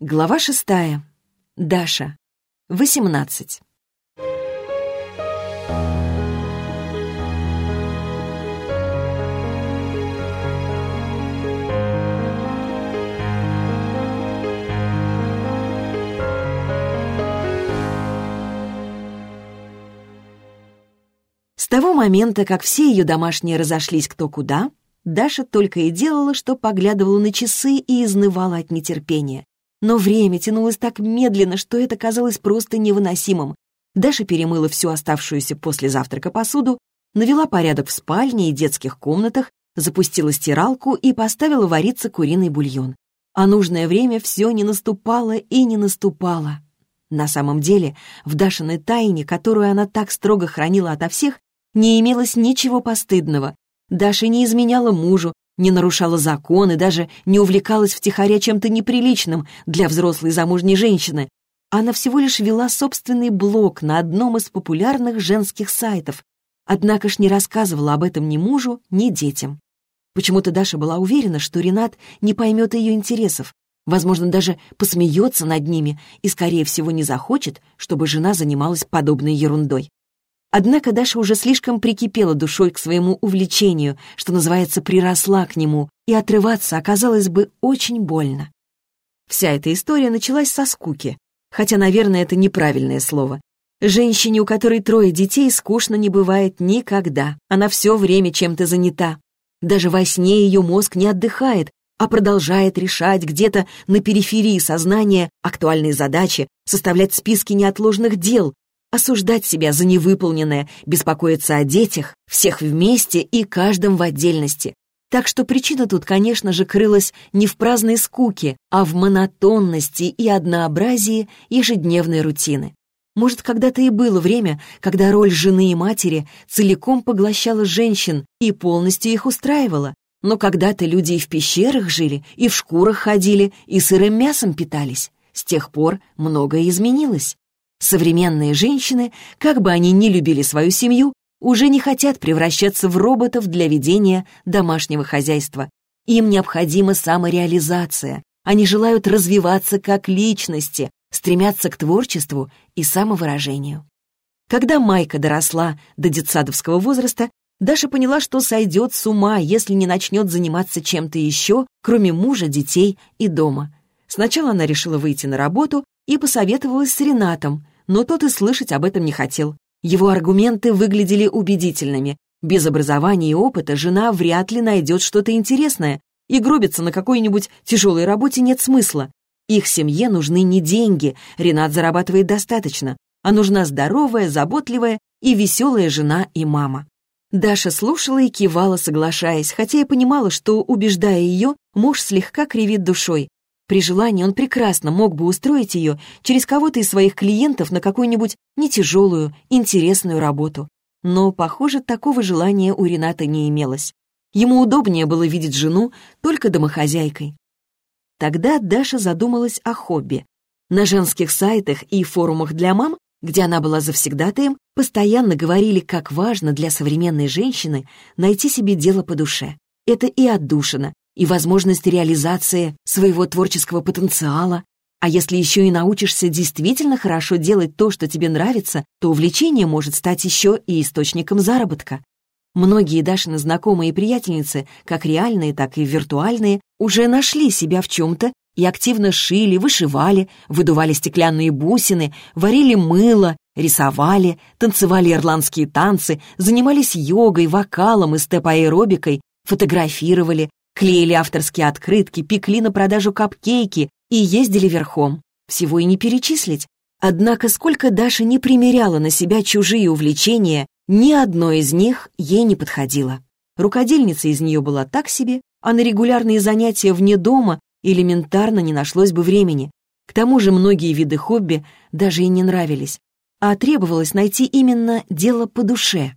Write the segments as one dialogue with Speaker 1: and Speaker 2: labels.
Speaker 1: Глава шестая. Даша. Восемнадцать. С того момента, как все ее домашние разошлись кто куда, Даша только и делала, что поглядывала на часы и изнывала от нетерпения. Но время тянулось так медленно, что это казалось просто невыносимым. Даша перемыла всю оставшуюся после завтрака посуду, навела порядок в спальне и детских комнатах, запустила стиралку и поставила вариться куриный бульон. А нужное время все не наступало и не наступало. На самом деле, в Дашиной тайне, которую она так строго хранила ото всех, не имелось ничего постыдного. Даша не изменяла мужу, не нарушала законы, даже не увлекалась втихаря чем-то неприличным для взрослой замужней женщины. Она всего лишь вела собственный блог на одном из популярных женских сайтов, однако ж не рассказывала об этом ни мужу, ни детям. Почему-то Даша была уверена, что Ренат не поймет ее интересов, возможно, даже посмеется над ними и, скорее всего, не захочет, чтобы жена занималась подобной ерундой. Однако Даша уже слишком прикипела душой к своему увлечению, что называется, приросла к нему, и отрываться оказалось бы очень больно. Вся эта история началась со скуки, хотя, наверное, это неправильное слово. Женщине, у которой трое детей, скучно не бывает никогда. Она все время чем-то занята. Даже во сне ее мозг не отдыхает, а продолжает решать где-то на периферии сознания актуальные задачи, составлять списки неотложных дел, осуждать себя за невыполненное, беспокоиться о детях, всех вместе и каждом в отдельности. Так что причина тут, конечно же, крылась не в праздной скуке, а в монотонности и однообразии ежедневной рутины. Может, когда-то и было время, когда роль жены и матери целиком поглощала женщин и полностью их устраивала. Но когда-то люди и в пещерах жили, и в шкурах ходили, и сырым мясом питались. С тех пор многое изменилось. Современные женщины, как бы они ни любили свою семью, уже не хотят превращаться в роботов для ведения домашнего хозяйства. Им необходима самореализация. Они желают развиваться как личности, стремятся к творчеству и самовыражению. Когда Майка доросла до детсадовского возраста, Даша поняла, что сойдет с ума, если не начнет заниматься чем-то еще, кроме мужа, детей и дома. Сначала она решила выйти на работу и посоветовалась с Ренатом, но тот и слышать об этом не хотел. Его аргументы выглядели убедительными. Без образования и опыта жена вряд ли найдет что-то интересное, и гробиться на какой-нибудь тяжелой работе нет смысла. Их семье нужны не деньги, Ренат зарабатывает достаточно, а нужна здоровая, заботливая и веселая жена и мама. Даша слушала и кивала, соглашаясь, хотя и понимала, что, убеждая ее, муж слегка кривит душой. При желании он прекрасно мог бы устроить ее через кого-то из своих клиентов на какую-нибудь нетяжелую, интересную работу. Но, похоже, такого желания у Рената не имелось. Ему удобнее было видеть жену только домохозяйкой. Тогда Даша задумалась о хобби. На женских сайтах и форумах для мам, где она была завсегдатаем, постоянно говорили, как важно для современной женщины найти себе дело по душе. Это и отдушина, и возможность реализации своего творческого потенциала. А если еще и научишься действительно хорошо делать то, что тебе нравится, то увлечение может стать еще и источником заработка. Многие Дашины знакомые и приятельницы, как реальные, так и виртуальные, уже нашли себя в чем-то и активно шили, вышивали, выдували стеклянные бусины, варили мыло, рисовали, танцевали ирландские танцы, занимались йогой, вокалом и степ-аэробикой, фотографировали, Клеили авторские открытки, пекли на продажу капкейки и ездили верхом. Всего и не перечислить. Однако сколько Даша не примеряла на себя чужие увлечения, ни одно из них ей не подходило. Рукодельница из нее была так себе, а на регулярные занятия вне дома элементарно не нашлось бы времени. К тому же многие виды хобби даже и не нравились, а требовалось найти именно дело по душе.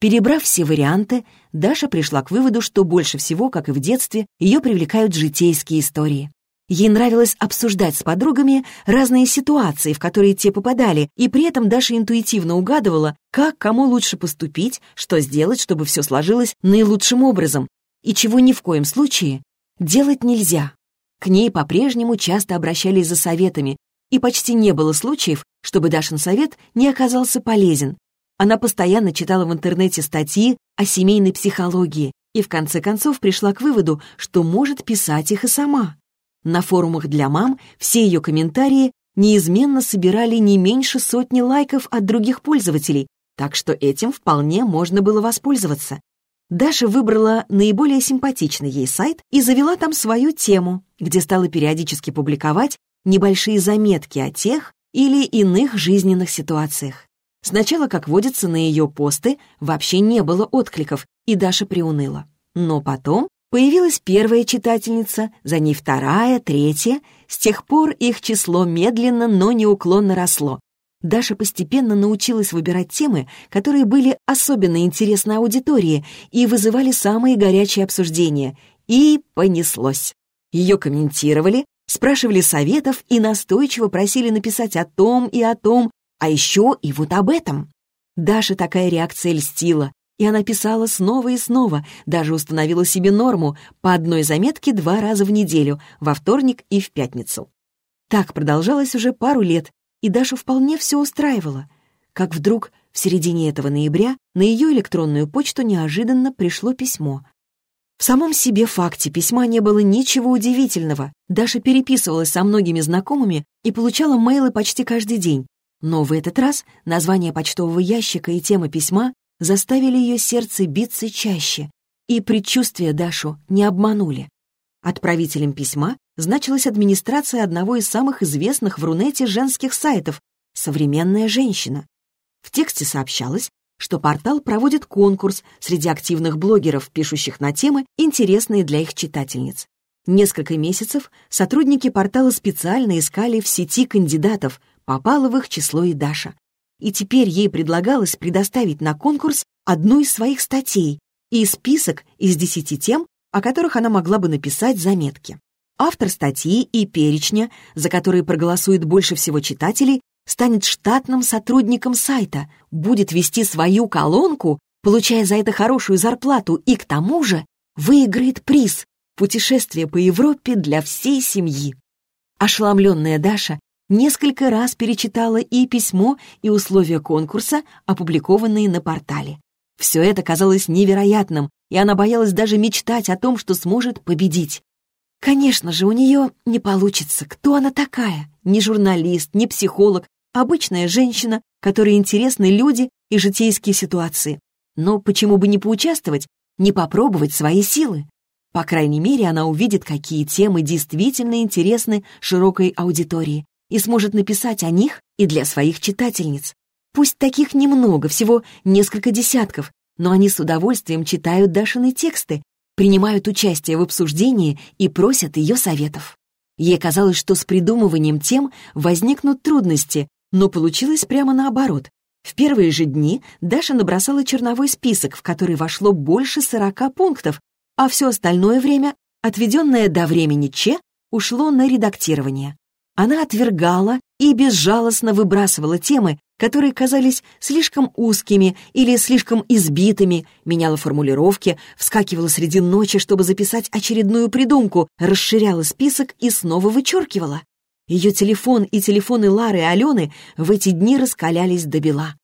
Speaker 1: Перебрав все варианты, Даша пришла к выводу, что больше всего, как и в детстве, ее привлекают житейские истории. Ей нравилось обсуждать с подругами разные ситуации, в которые те попадали, и при этом Даша интуитивно угадывала, как кому лучше поступить, что сделать, чтобы все сложилось наилучшим образом, и чего ни в коем случае делать нельзя. К ней по-прежнему часто обращались за советами, и почти не было случаев, чтобы Дашин совет не оказался полезен. Она постоянно читала в интернете статьи о семейной психологии и в конце концов пришла к выводу, что может писать их и сама. На форумах для мам все ее комментарии неизменно собирали не меньше сотни лайков от других пользователей, так что этим вполне можно было воспользоваться. Даша выбрала наиболее симпатичный ей сайт и завела там свою тему, где стала периодически публиковать небольшие заметки о тех или иных жизненных ситуациях. Сначала, как водится, на ее посты вообще не было откликов, и Даша приуныла. Но потом появилась первая читательница, за ней вторая, третья. С тех пор их число медленно, но неуклонно росло. Даша постепенно научилась выбирать темы, которые были особенно интересны аудитории и вызывали самые горячие обсуждения. И понеслось. Ее комментировали, спрашивали советов и настойчиво просили написать о том и о том, а еще и вот об этом. Даша такая реакция льстила, и она писала снова и снова, даже установила себе норму по одной заметке два раза в неделю, во вторник и в пятницу. Так продолжалось уже пару лет, и Дашу вполне все устраивало. Как вдруг в середине этого ноября на ее электронную почту неожиданно пришло письмо. В самом себе факте письма не было ничего удивительного. Даша переписывалась со многими знакомыми и получала мейлы почти каждый день. Но в этот раз название почтового ящика и тема письма заставили ее сердце биться чаще, и предчувствия Дашу не обманули. Отправителем письма значилась администрация одного из самых известных в Рунете женских сайтов «Современная женщина». В тексте сообщалось, что портал проводит конкурс среди активных блогеров, пишущих на темы, интересные для их читательниц. Несколько месяцев сотрудники портала специально искали в сети кандидатов, попала в их число и Даша. И теперь ей предлагалось предоставить на конкурс одну из своих статей и список из десяти тем, о которых она могла бы написать заметки. Автор статьи и перечня, за которые проголосует больше всего читателей, станет штатным сотрудником сайта, будет вести свою колонку, получая за это хорошую зарплату и, к тому же, выиграет приз — путешествие по Европе для всей семьи. Ошеломленная Даша несколько раз перечитала и письмо, и условия конкурса, опубликованные на портале. Все это казалось невероятным, и она боялась даже мечтать о том, что сможет победить. Конечно же, у нее не получится. Кто она такая? Ни журналист, ни психолог, Обычная женщина, которой интересны люди и житейские ситуации. Но почему бы не поучаствовать, не попробовать свои силы? По крайней мере, она увидит, какие темы действительно интересны широкой аудитории и сможет написать о них и для своих читательниц. Пусть таких немного, всего несколько десятков, но они с удовольствием читают Дашины тексты, принимают участие в обсуждении и просят ее советов. Ей казалось, что с придумыванием тем возникнут трудности, но получилось прямо наоборот. В первые же дни Даша набросала черновой список, в который вошло больше 40 пунктов, а все остальное время, отведенное до времени Че, ушло на редактирование. Она отвергала и безжалостно выбрасывала темы, которые казались слишком узкими или слишком избитыми, меняла формулировки, вскакивала среди ночи, чтобы записать очередную придумку, расширяла список и снова вычеркивала. Ее телефон и телефоны Лары и Алены в эти дни раскалялись до бела.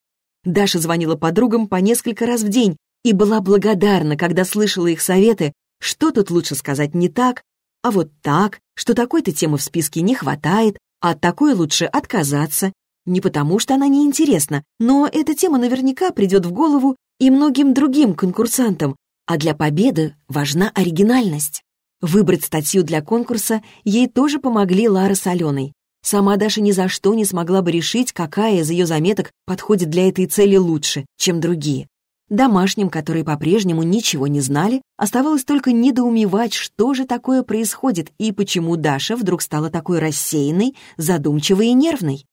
Speaker 1: Даша звонила подругам по несколько раз в день и была благодарна, когда слышала их советы, что тут лучше сказать не так, а вот так, что такой-то темы в списке не хватает, а от такой лучше отказаться. Не потому, что она неинтересна, но эта тема наверняка придет в голову и многим другим конкурсантам, а для победы важна оригинальность. Выбрать статью для конкурса ей тоже помогли Лара с Аленой. Сама Даша ни за что не смогла бы решить, какая из ее заметок подходит для этой цели лучше, чем другие. Домашним, которые по-прежнему ничего не знали, оставалось только недоумевать, что же такое происходит и почему Даша вдруг стала такой рассеянной, задумчивой и нервной.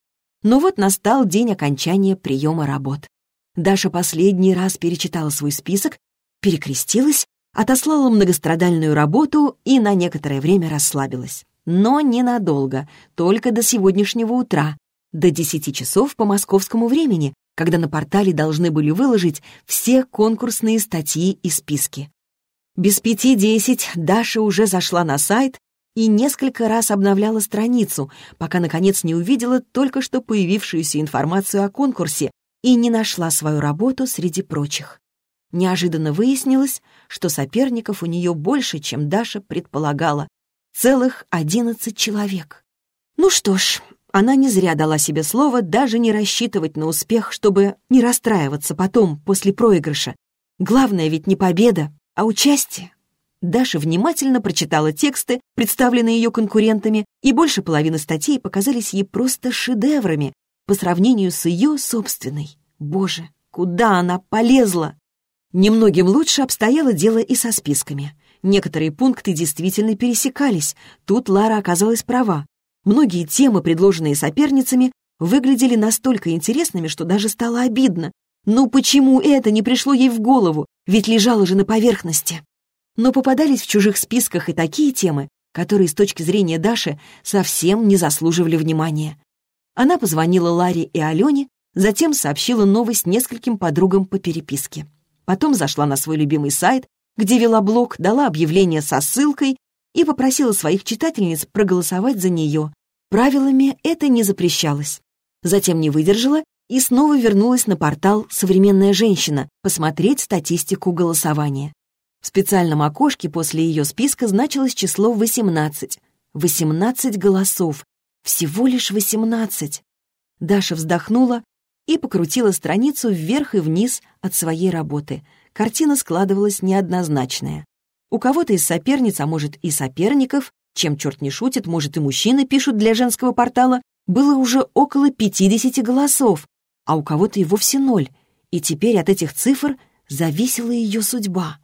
Speaker 1: Но вот настал день окончания приема работ. Даша последний раз перечитала свой список, перекрестилась отослала многострадальную работу и на некоторое время расслабилась. Но ненадолго, только до сегодняшнего утра, до 10 часов по московскому времени, когда на портале должны были выложить все конкурсные статьи и списки. Без пяти десять Даша уже зашла на сайт и несколько раз обновляла страницу, пока, наконец, не увидела только что появившуюся информацию о конкурсе и не нашла свою работу среди прочих. Неожиданно выяснилось, что соперников у нее больше, чем Даша предполагала. Целых одиннадцать человек. Ну что ж, она не зря дала себе слово даже не рассчитывать на успех, чтобы не расстраиваться потом, после проигрыша. Главное ведь не победа, а участие. Даша внимательно прочитала тексты, представленные ее конкурентами, и больше половины статей показались ей просто шедеврами по сравнению с ее собственной. Боже, куда она полезла! Немногим лучше обстояло дело и со списками. Некоторые пункты действительно пересекались. Тут Лара оказалась права. Многие темы, предложенные соперницами, выглядели настолько интересными, что даже стало обидно. Ну почему это не пришло ей в голову? Ведь лежало же на поверхности. Но попадались в чужих списках и такие темы, которые с точки зрения Даши совсем не заслуживали внимания. Она позвонила Ларе и Алене, затем сообщила новость нескольким подругам по переписке. Потом зашла на свой любимый сайт, где вела блог, дала объявление со ссылкой и попросила своих читательниц проголосовать за нее. Правилами это не запрещалось. Затем не выдержала и снова вернулась на портал «Современная женщина» посмотреть статистику голосования. В специальном окошке после ее списка значилось число 18. 18 голосов. Всего лишь 18. Даша вздохнула и покрутила страницу вверх и вниз от своей работы. Картина складывалась неоднозначная. У кого-то из соперниц, а может и соперников, чем черт не шутит, может и мужчины пишут для женского портала, было уже около 50 голосов, а у кого-то и вовсе ноль. И теперь от этих цифр зависела ее судьба.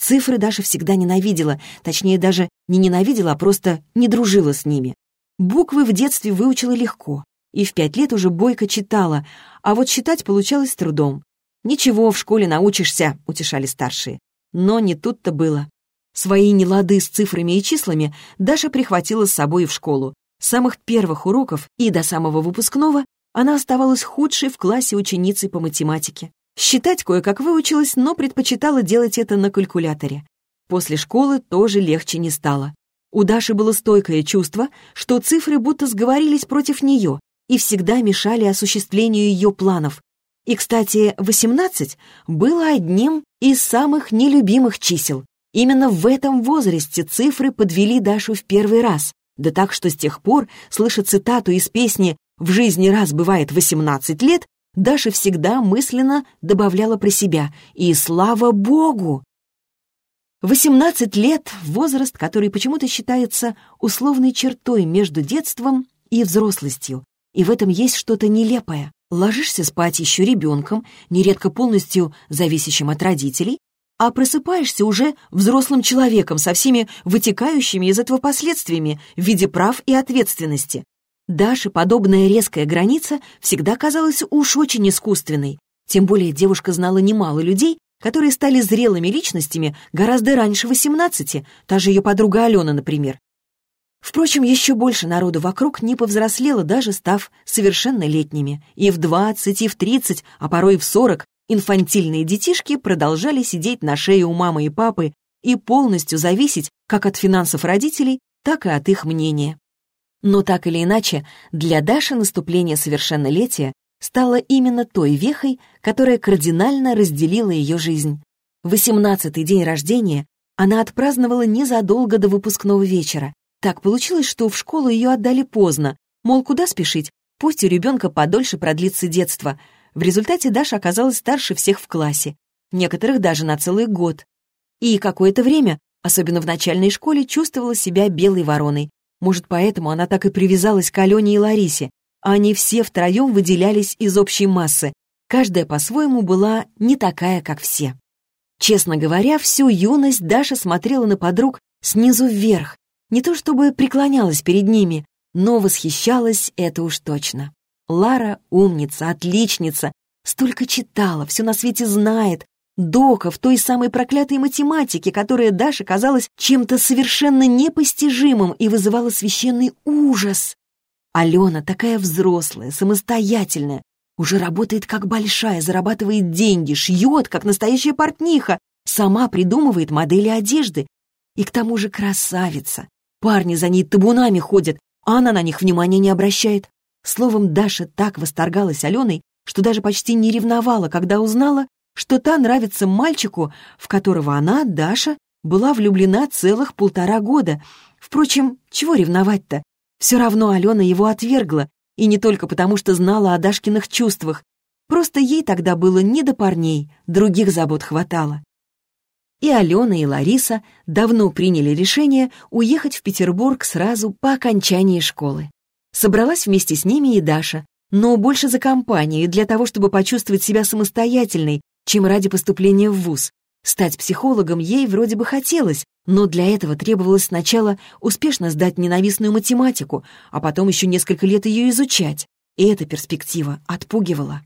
Speaker 1: Цифры Даша всегда ненавидела, точнее, даже не ненавидела, а просто не дружила с ними. Буквы в детстве выучила легко, и в пять лет уже бойко читала, а вот читать получалось трудом. «Ничего, в школе научишься», — утешали старшие. Но не тут-то было. Свои нелады с цифрами и числами Даша прихватила с собой в школу. С самых первых уроков и до самого выпускного она оставалась худшей в классе ученицей по математике. Считать кое-как выучилась, но предпочитала делать это на калькуляторе. После школы тоже легче не стало. У Даши было стойкое чувство, что цифры будто сговорились против нее и всегда мешали осуществлению ее планов. И, кстати, 18 было одним из самых нелюбимых чисел. Именно в этом возрасте цифры подвели Дашу в первый раз. Да так, что с тех пор, слыша цитату из песни «В жизни раз бывает 18 лет», Даша всегда мысленно добавляла про себя «И слава Богу!». 18 лет — возраст, который почему-то считается условной чертой между детством и взрослостью. И в этом есть что-то нелепое. Ложишься спать еще ребенком, нередко полностью зависящим от родителей, а просыпаешься уже взрослым человеком со всеми вытекающими из этого последствиями в виде прав и ответственности. Даше подобная резкая граница всегда казалась уж очень искусственной. Тем более девушка знала немало людей, которые стали зрелыми личностями гораздо раньше 18, та же ее подруга Алена, например. Впрочем, еще больше народу вокруг не повзрослело, даже став совершеннолетними. И в 20, и в 30, а порой и в 40 инфантильные детишки продолжали сидеть на шее у мамы и папы и полностью зависеть как от финансов родителей, так и от их мнения. Но так или иначе, для Даши наступление совершеннолетия стало именно той вехой, которая кардинально разделила ее жизнь. Восемнадцатый день рождения она отпраздновала незадолго до выпускного вечера. Так получилось, что в школу ее отдали поздно, мол, куда спешить, пусть у ребенка подольше продлится детство. В результате Даша оказалась старше всех в классе, некоторых даже на целый год. И какое-то время, особенно в начальной школе, чувствовала себя белой вороной, может, поэтому она так и привязалась к Алене и Ларисе. Они все втроем выделялись из общей массы. Каждая по-своему была не такая, как все. Честно говоря, всю юность Даша смотрела на подруг снизу вверх. Не то чтобы преклонялась перед ними, но восхищалась это уж точно. Лара умница, отличница, столько читала, все на свете знает, Дока в той самой проклятой математике, которая Даше казалась чем-то совершенно непостижимым и вызывала священный ужас. Алена такая взрослая, самостоятельная, уже работает как большая, зарабатывает деньги, шьет, как настоящая портниха, сама придумывает модели одежды. И к тому же красавица. Парни за ней табунами ходят, а она на них внимания не обращает. Словом, Даша так восторгалась Аленой, что даже почти не ревновала, когда узнала, что та нравится мальчику, в которого она, Даша, была влюблена целых полтора года. Впрочем, чего ревновать-то? Все равно Алена его отвергла, и не только потому, что знала о Дашкиных чувствах. Просто ей тогда было не до парней, других забот хватало. И Алена, и Лариса давно приняли решение уехать в Петербург сразу по окончании школы. Собралась вместе с ними и Даша, но больше за компанию, для того, чтобы почувствовать себя самостоятельной, чем ради поступления в ВУЗ. Стать психологом ей вроде бы хотелось, но для этого требовалось сначала успешно сдать ненавистную математику, а потом еще несколько лет ее изучать. И эта перспектива отпугивала.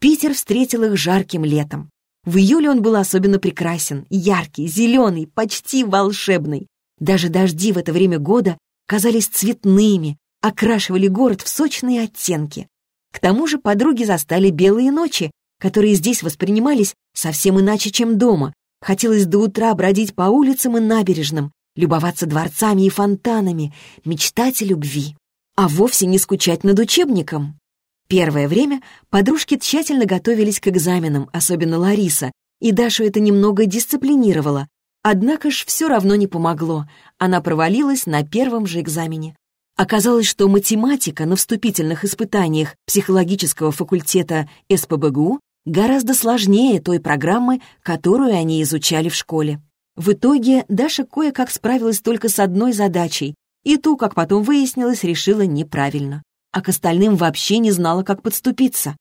Speaker 1: Питер встретил их жарким летом. В июле он был особенно прекрасен, яркий, зеленый, почти волшебный. Даже дожди в это время года казались цветными, окрашивали город в сочные оттенки. К тому же подруги застали белые ночи, которые здесь воспринимались совсем иначе, чем дома. Хотелось до утра бродить по улицам и набережным, любоваться дворцами и фонтанами, мечтать о любви, а вовсе не скучать над учебником. Первое время подружки тщательно готовились к экзаменам, особенно Лариса, и Дашу это немного дисциплинировало. Однако ж все равно не помогло, она провалилась на первом же экзамене. Оказалось, что математика на вступительных испытаниях психологического факультета СПБГУ гораздо сложнее той программы, которую они изучали в школе. В итоге Даша кое-как справилась только с одной задачей, и ту, как потом выяснилось, решила неправильно, а к остальным вообще не знала, как подступиться.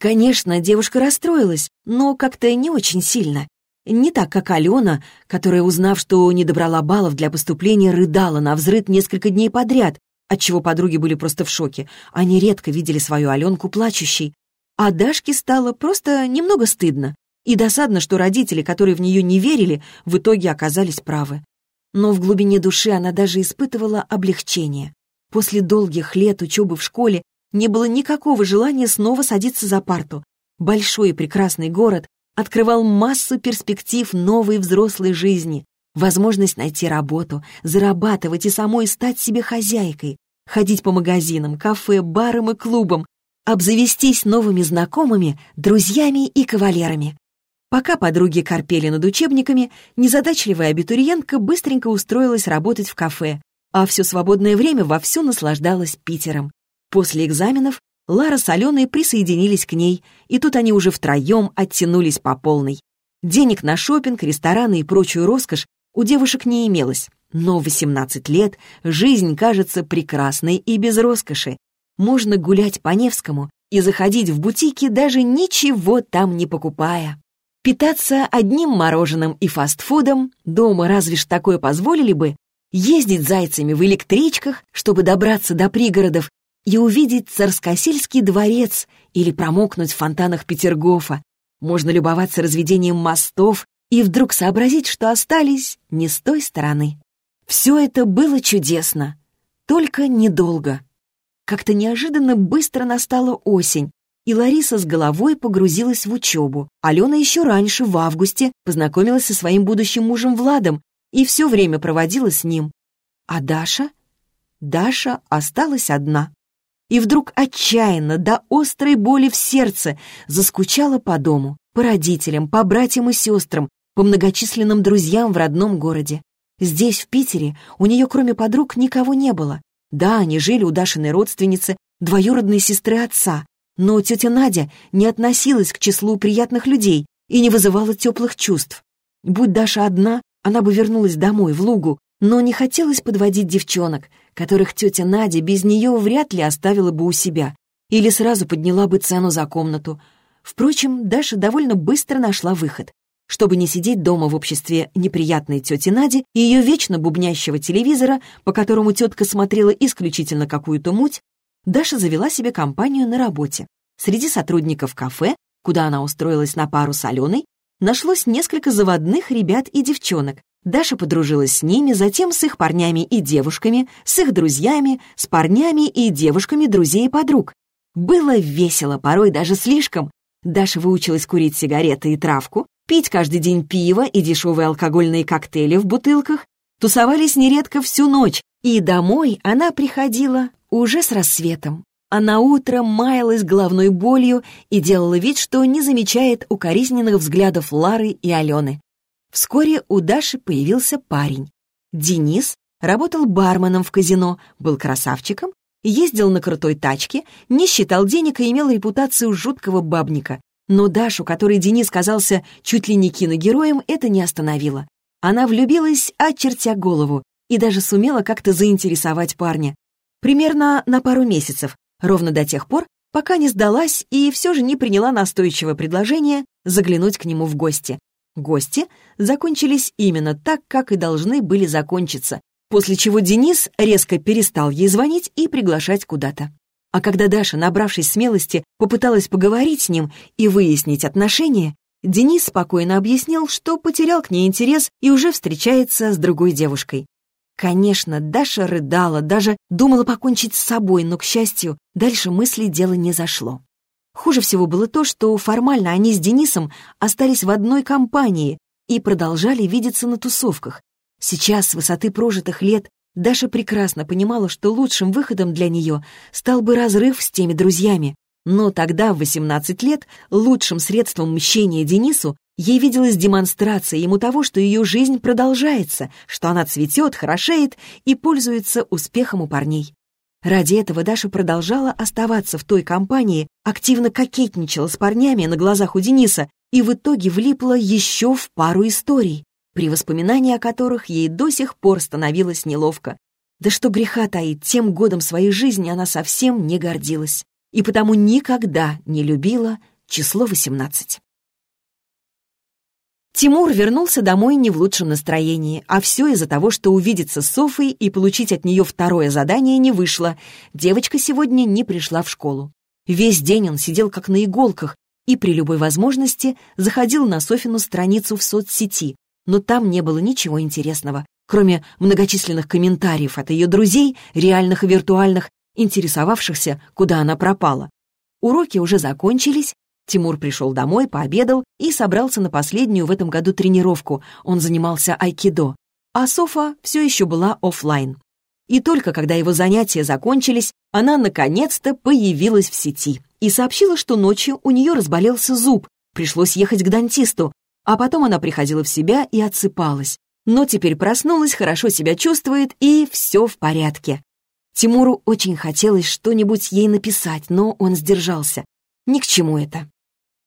Speaker 1: Конечно, девушка расстроилась, но как-то не очень сильно. Не так, как Алена, которая, узнав, что не добрала баллов для поступления, рыдала на взрыд несколько дней подряд, отчего подруги были просто в шоке. Они редко видели свою Аленку плачущей. А Дашке стало просто немного стыдно. И досадно, что родители, которые в нее не верили, в итоге оказались правы. Но в глубине души она даже испытывала облегчение. После долгих лет учебы в школе не было никакого желания снова садиться за парту. Большой и прекрасный город открывал массу перспектив новой взрослой жизни, возможность найти работу, зарабатывать и самой стать себе хозяйкой, ходить по магазинам, кафе, барам и клубам, обзавестись новыми знакомыми, друзьями и кавалерами. Пока подруги корпели над учебниками, незадачливая абитуриентка быстренько устроилась работать в кафе, а все свободное время вовсю наслаждалась Питером. После экзаменов Лара с Аленой присоединились к ней, и тут они уже втроем оттянулись по полной. Денег на шопинг, рестораны и прочую роскошь у девушек не имелось, но в 18 лет жизнь кажется прекрасной и без роскоши. Можно гулять по Невскому и заходить в бутики, даже ничего там не покупая. Питаться одним мороженым и фастфудом дома разве ж такое позволили бы, ездить зайцами в электричках, чтобы добраться до пригородов и увидеть Царскосельский дворец или промокнуть в фонтанах Петергофа. Можно любоваться разведением мостов и вдруг сообразить, что остались не с той стороны. Все это было чудесно, только недолго. Как-то неожиданно быстро настала осень, и Лариса с головой погрузилась в учебу. Алена еще раньше, в августе, познакомилась со своим будущим мужем Владом и все время проводила с ним. А Даша? Даша осталась одна. И вдруг отчаянно, до острой боли в сердце, заскучала по дому, по родителям, по братьям и сестрам, по многочисленным друзьям в родном городе. Здесь, в Питере, у нее кроме подруг никого не было. Да, они жили у Дашиной родственницы, двоюродной сестры отца, но тетя Надя не относилась к числу приятных людей и не вызывала теплых чувств. Будь Даша одна, она бы вернулась домой, в Лугу, но не хотелось подводить девчонок, которых тетя Надя без нее вряд ли оставила бы у себя или сразу подняла бы цену за комнату. Впрочем, Даша довольно быстро нашла выход. Чтобы не сидеть дома в обществе неприятной тети Нади и ее вечно бубнящего телевизора, по которому тетка смотрела исключительно какую-то муть, Даша завела себе компанию на работе. Среди сотрудников кафе, куда она устроилась на пару с Аленой, нашлось несколько заводных ребят и девчонок. Даша подружилась с ними, затем с их парнями и девушками, с их друзьями, с парнями и девушками друзей и подруг. Было весело, порой даже слишком. Даша выучилась курить сигареты и травку, пить каждый день пиво и дешевые алкогольные коктейли в бутылках, тусовались нередко всю ночь, и домой она приходила уже с рассветом. А на утро маялась головной болью и делала вид, что не замечает укоризненных взглядов Лары и Алены. Вскоре у Даши появился парень. Денис работал барменом в казино, был красавчиком, ездил на крутой тачке, не считал денег и имел репутацию жуткого бабника. Но Дашу, которой Денис казался чуть ли не киногероем, это не остановило. Она влюбилась, очертя голову, и даже сумела как-то заинтересовать парня. Примерно на пару месяцев, ровно до тех пор, пока не сдалась и все же не приняла настойчивое предложение заглянуть к нему в гости. Гости закончились именно так, как и должны были закончиться, после чего Денис резко перестал ей звонить и приглашать куда-то. А когда Даша, набравшись смелости, попыталась поговорить с ним и выяснить отношения, Денис спокойно объяснил, что потерял к ней интерес и уже встречается с другой девушкой. Конечно, Даша рыдала, даже думала покончить с собой, но, к счастью, дальше мысли дело не зашло. Хуже всего было то, что формально они с Денисом остались в одной компании и продолжали видеться на тусовках. Сейчас, с высоты прожитых лет, Даша прекрасно понимала, что лучшим выходом для нее стал бы разрыв с теми друзьями. Но тогда, в 18 лет, лучшим средством мщения Денису Ей виделась демонстрация ему того, что ее жизнь продолжается, что она цветет, хорошеет и пользуется успехом у парней. Ради этого Даша продолжала оставаться в той компании, активно кокетничала с парнями на глазах у Дениса и в итоге влипла еще в пару историй, при воспоминании о которых ей до сих пор становилось неловко. Да что греха таит, тем годом своей жизни она совсем не гордилась и потому никогда не любила число 18. Тимур вернулся домой не в лучшем настроении, а все из-за того, что увидеться с Софой и получить от нее второе задание не вышло. Девочка сегодня не пришла в школу. Весь день он сидел как на иголках и при любой возможности заходил на Софину страницу в соцсети, но там не было ничего интересного, кроме многочисленных комментариев от ее друзей, реальных и виртуальных, интересовавшихся, куда она пропала. Уроки уже закончились, Тимур пришел домой, пообедал и собрался на последнюю в этом году тренировку. Он занимался айкидо. А Софа все еще была офлайн. И только когда его занятия закончились, она наконец-то появилась в сети и сообщила, что ночью у нее разболелся зуб, пришлось ехать к дантисту, а потом она приходила в себя и отсыпалась. Но теперь проснулась, хорошо себя чувствует и все в порядке. Тимуру очень хотелось что-нибудь ей написать, но он сдержался. Ни к чему это.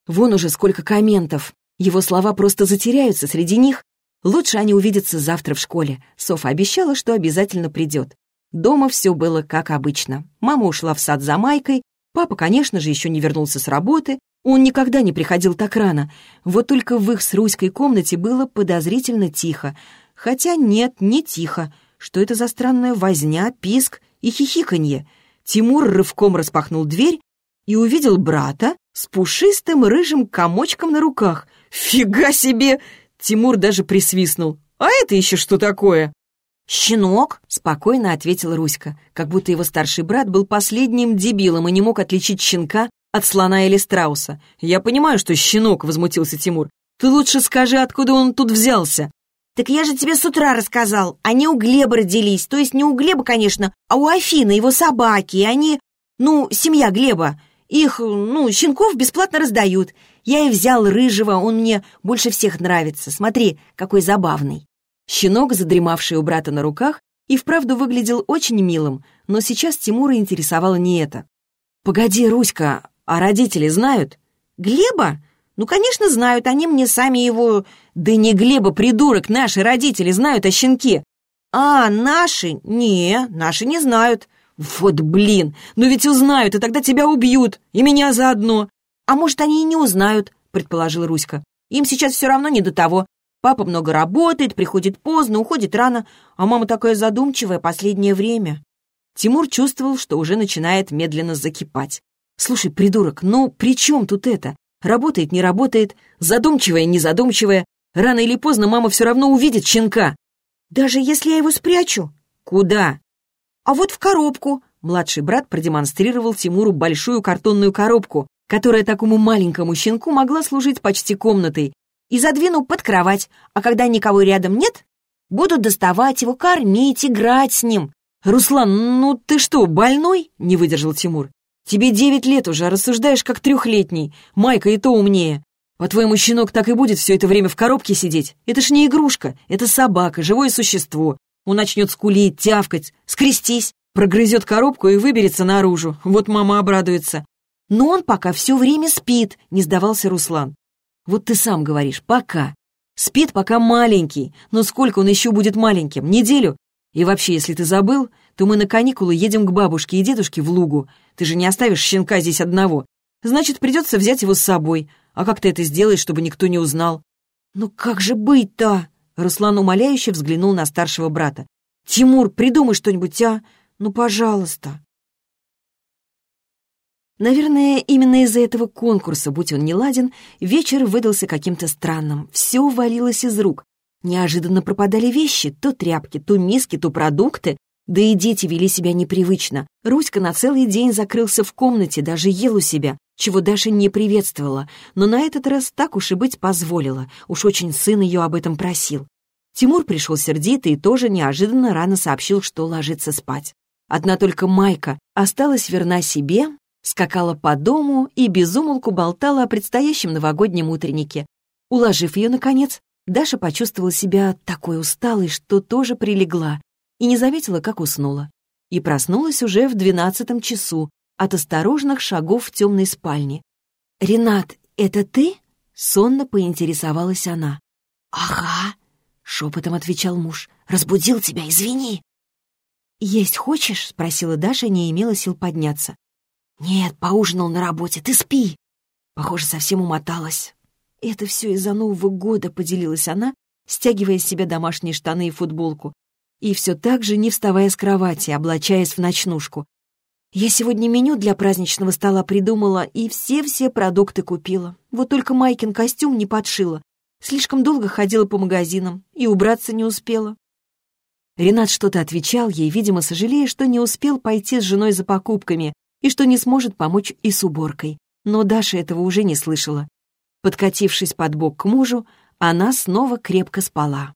Speaker 1: Вон уже сколько комментов. Его слова просто затеряются среди них. Лучше они увидятся завтра в школе. Софа обещала, что обязательно придет. Дома все было как обычно. Мама ушла в сад за Майкой. Папа, конечно же, еще не вернулся с работы. Он никогда не приходил так рано. Вот только в их с Руськой комнате было подозрительно тихо. Хотя нет, не тихо. Что это за странная возня, писк и хихиканье? Тимур рывком распахнул дверь и увидел брата, с пушистым рыжим комочком на руках. «Фига себе!» Тимур даже присвистнул. «А это еще что такое?» «Щенок», — спокойно ответил Руська, как будто его старший брат был последним дебилом и не мог отличить щенка от слона или страуса. «Я понимаю, что щенок», — возмутился Тимур. «Ты лучше скажи, откуда он тут взялся». «Так я же тебе с утра рассказал. Они у Глеба родились. То есть не у Глеба, конечно, а у Афины, его собаки. И они... Ну, семья Глеба. Их, ну, щенков бесплатно раздают. Я и взял рыжего, он мне больше всех нравится. Смотри, какой забавный». Щенок, задремавший у брата на руках, и вправду выглядел очень милым, но сейчас Тимура интересовало не это. «Погоди, Руська, а родители знают?» «Глеба? Ну, конечно, знают, они мне сами его...» «Да не Глеба, придурок, наши родители знают о щенке». «А, наши? Не, наши не знают. «Вот блин! Но ведь узнают, и тогда тебя убьют, и меня заодно!» «А может, они и не узнают», — предположил Руська. «Им сейчас все равно не до того. Папа много работает, приходит поздно, уходит рано, а мама такая задумчивая последнее время». Тимур чувствовал, что уже начинает медленно закипать. «Слушай, придурок, ну при чем тут это? Работает, не работает, задумчивая, не задумчивая. Рано или поздно мама все равно увидит щенка». «Даже если я его спрячу?» «Куда?» «А вот в коробку!» Младший брат продемонстрировал Тимуру большую картонную коробку, которая такому маленькому щенку могла служить почти комнатой, и задвинул под кровать, а когда никого рядом нет, Будут доставать его, кормить, играть с ним. «Руслан, ну ты что, больной?» — не выдержал Тимур. «Тебе девять лет уже, а рассуждаешь как трехлетний. Майка и то умнее. По-твоему, щенок так и будет все это время в коробке сидеть? Это ж не игрушка, это собака, живое существо. Он начнет скулить, тявкать, скрестись, прогрызет коробку и выберется наружу. Вот мама обрадуется. Но он пока все время спит, не сдавался Руслан. Вот ты сам говоришь, пока. Спит пока маленький. Но сколько он еще будет маленьким? Неделю? И вообще, если ты забыл, то мы на каникулы едем к бабушке и дедушке в Лугу. Ты же не оставишь щенка здесь одного. Значит, придется взять его с собой. А как ты это сделаешь, чтобы никто не узнал?» «Ну как же быть-то?» Руслан умоляюще взглянул на старшего брата. «Тимур, придумай что-нибудь, а? Ну, пожалуйста!» Наверное, именно из-за этого конкурса, будь он не ладен, вечер выдался каким-то странным. Все валилось из рук. Неожиданно пропадали вещи, то тряпки, то миски, то продукты. Да и дети вели себя непривычно. Руська на целый день закрылся в комнате, даже ел у себя чего Даша не приветствовала, но на этот раз так уж и быть позволила, уж очень сын ее об этом просил. Тимур пришел сердитый и тоже неожиданно рано сообщил, что ложится спать. Одна только Майка осталась верна себе, скакала по дому и безумолку болтала о предстоящем новогоднем утреннике. Уложив ее, наконец, Даша почувствовала себя такой усталой, что тоже прилегла и не заметила, как уснула. И проснулась уже в двенадцатом часу, от осторожных шагов в темной спальне. «Ренат, это ты?» — сонно поинтересовалась она.
Speaker 2: «Ага», — шепотом отвечал муж. «Разбудил тебя, извини».
Speaker 1: «Есть хочешь?» — спросила Даша, не имела сил подняться.
Speaker 2: «Нет, поужинал на работе, ты спи». Похоже, совсем умоталась.
Speaker 1: «Это все из-за Нового года», — поделилась она, стягивая с себя домашние штаны и футболку, и все так же не вставая с кровати, облачаясь в ночнушку. Я сегодня меню для праздничного стола придумала и все-все продукты купила. Вот только Майкин костюм не подшила. Слишком долго ходила по магазинам и убраться не успела. Ренат что-то отвечал ей, видимо, сожалея, что не успел пойти с женой за покупками и что не сможет помочь и с уборкой. Но Даша этого уже не слышала. Подкатившись под бок к мужу, она снова крепко спала.